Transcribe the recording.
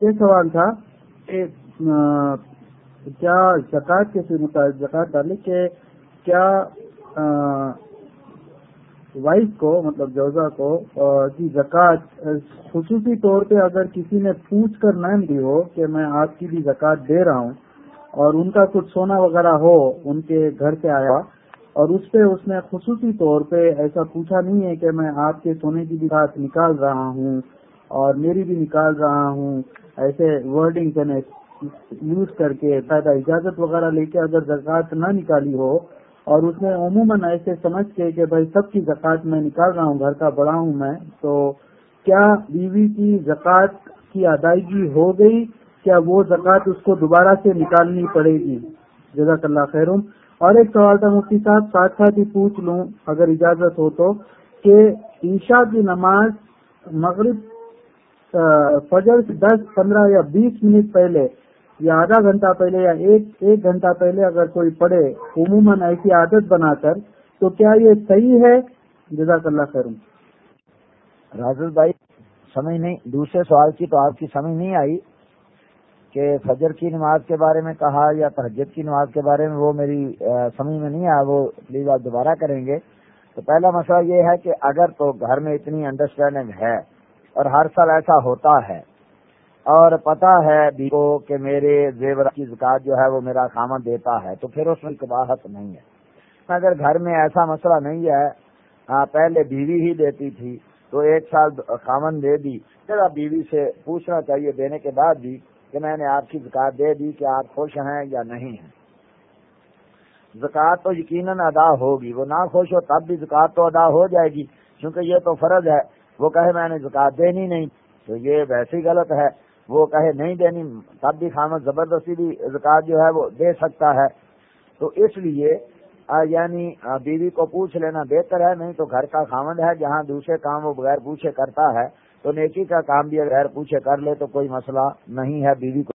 یہ سوال تھا کہ کیا زکوٰۃ کے زکوٰۃ ڈالے کہ کیا وائف کو مطلب جوزا کو کی زکوٰۃ، خصوصی طور پہ اگر کسی نے پوچھ کر نہ دی ہو کہ میں آپ کی بھی زکوٰۃ دے رہا ہوں اور ان کا کچھ سونا وغیرہ ہو، ان کے گھر سے آیا اور اس پہ اس نے خصوصی طور پہ ایسا پوچھا نہیں ہے کہ میں آپ کے سونے کی بھی بات نکال رہا ہوں اور میری بھی نکال رہا ہوں ایسے ورڈنگ یوز کر کے فائدہ اجازت وغیرہ لے کے اگر زکوٰۃ نہ نکالی ہو، اور اس نے عموماً ایسے سمجھ کے کہ بھائی سب کی زکوٰۃ میں نکال رہا ہوں، گھر کا بڑا ہوں میں، تو کیا بیوی کی زکوٰۃ کی ادائیگی ہو گئی؟ کیا وہ زکوٰۃ اس کو دوبارہ سے نکالنی پڑے گی؟ جزاک اللہ خیر اور ایک سوال تھا، مفتی صاحب، ساتھ ساتھ ہی پوچھ لوں، اگر اجازت ہو تو، کہ عشاء کی نماز مغرب فجر سے دس، پندرہ یا بیس منٹ پہلے یا آدھا گھنٹہ پہلے یا ایک ایک گھنٹہ پہلے اگر کوئی پڑھے، عموماً ایسی عادت بنا کر، تو کیا یہ صحیح ہے؟ جزاک اللہ خیر راجل بھائی، سمجھ نہیں، دوسرے سوال کی تو آپ کی سمجھ نہیں آئی کہ فجر کی نماز کے بارے میں کہا یا تہجد کی نماز کے بارے میں، وہ میری سمجھ میں نہیں آیا، وہ پلیز آپ دوبارہ کریں گے۔ تو پہلا مسئلہ یہ ہے کہ اگر تو گھر میں اتنی انڈرسٹینڈنگ ہے اور ہر سال ایسا ہوتا ہے۔ اور پتا ہے کو کہ میرے زیور کی زکات جو ہے وہ میرا خامن دیتا ہے، تو پھر اس میں کباہت نہیں ہے۔ اگر گھر میں ایسا مسئلہ نہیں ہے ہاں پہلے بیوی ہی دیتی تھی، تو ایک سال خامن دے دی۔ پھر بیوی سے پوچھنا چاہیے دینے کے بعد بھی کہ میں نے آپ کی زکات دے دی کہ آپ خوش ہیں یا نہیں ہیں۔ زکات تو یقیناً ادا ہوگی۔ وہ نہ خوش ہو تب بھی زکات تو ادا ہو جائے گی، کیونکہ یہ تو فرض ہے وہ کہے میں نے زکات دینی نہیں، تو یہ ویسے ہی غلط ہے۔ وہ کہے نہیں دینی، تب بھی خامد زبردستی بھی زکات جو ہے وہ دے سکتا ہے۔ تو اس لیے یعنی بیوی کو پوچھ لینا بہتر ہے، نہیں تو گھر کا خامد ہے، جہاں دوسرے کام وہ بغیر پوچھے کرتا ہے، تو نیکی کا کام بھی بغیر پوچھے کر لے تو کوئی مسئلہ نہیں ہے، بیوی کو